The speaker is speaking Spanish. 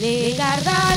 Le Garda